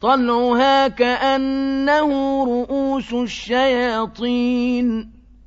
طَلْعُهَا كَأَنَّهُ رُءُوسُ الشَّيَاطِينِ.